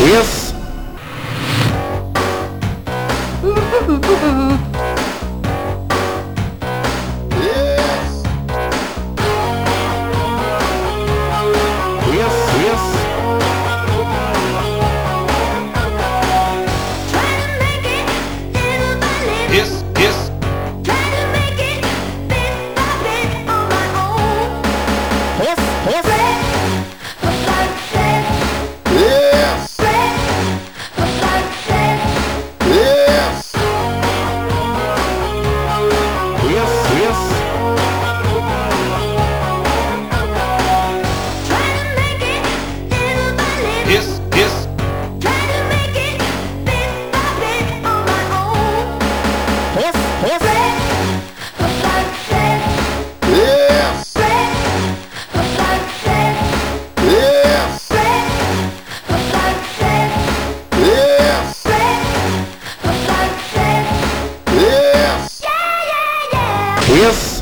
Yes. Yes, yes. Yes, yes. Yes, yes. Yes,